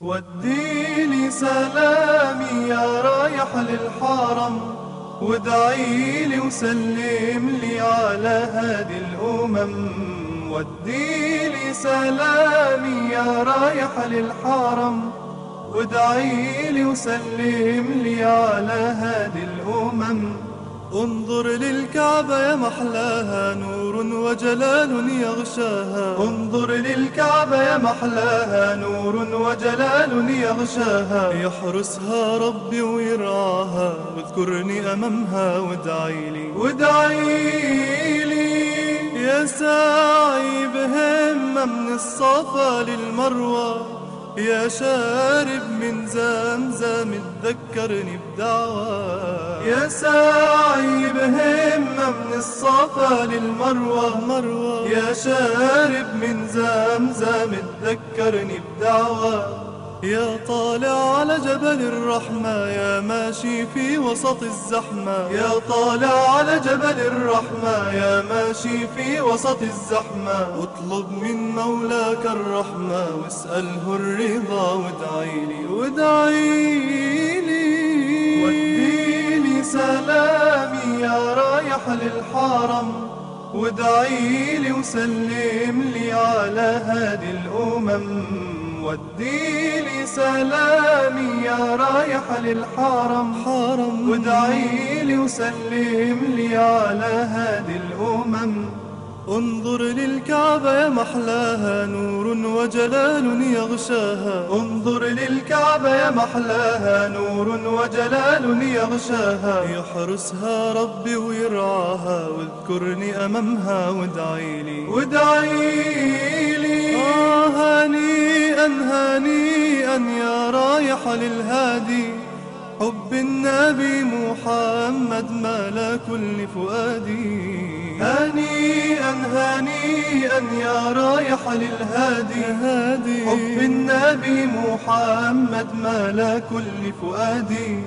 وديني سلامي يا رايح للحرم وادعي لي وسلم لي على هادي الأمم. وديني سلامي يا رايح للحرم وادعي لي وسلم لي على هادي الأمم. انظر للكعبة يا محلاها نور وجلال يغشاها. انظر للكعبة يا محلاها نور وجلال يغشاها. يحرسها ربي ويرعاها واذكرني أمامها وادعي لي وادعي لي. يا ساعي بهمة من الصفا للمروة. يا شارب من زمزم تذكرني بدعوة. يا ساعي بهمة من الصفا للمروة. مروة. يا شارب من زمزم تذكرني بدعوة. يا طالع على جبل الرحمة يا ماشي في وسط الزحمة. يا طالع على جبل الرحمة يا ماشي في وسط الزحمة. اطلب من مولاك الرحمة واسأله الرضا وادعي لي وادعي لي وديني سلامي يا رايح للحرم. وادعي لي وسلم لي على هادي الأمم. ودي لي سلامي يا رايح للحرم. حرم. وادعي لي وسلم لي على هادي الأمم. انظر للكعبة يا محلاها نور وجلال يغشاها. انظر للكعبة يا محلاها نور وجلال يغشاها. يحرسها ربي ويرعاها واذكرني أمامها وادعي لي. وادعي رايح للهادي حب النبي محمد ملا كل فؤادي. هنيئا هنيئا يا رايح للهادي. هادي حب النبي محمد ملا كل فؤادي.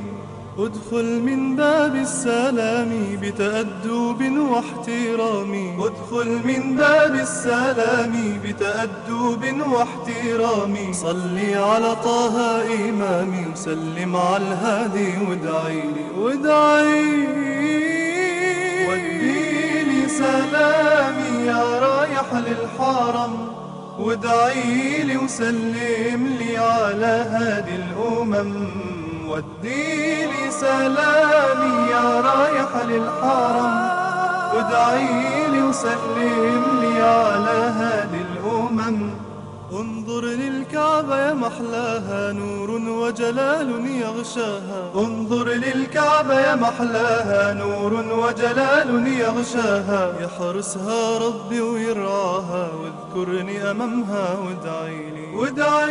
ادخل من باب السلام بتأدب واحترام. ادخل من باب السلام بتأدب واحترام. صلي على طه إمامي وسلم على الهادي وادعي لي وادعي وديني سلامي يا رايح للحرم. وادعي لي وسلم لي على هادي الأمم. وديني سلامي يا رايح للحرم. وادعي لي وسلم لي على هادي الأمم. انظر للكعبة يا محلاها نور وجلال يغشاها. انظر للكعبة يا محلاها نور وجلال يغشاها. يحرسها ربي ويرعاها واذكرني أمامها وادعي لي. وادعي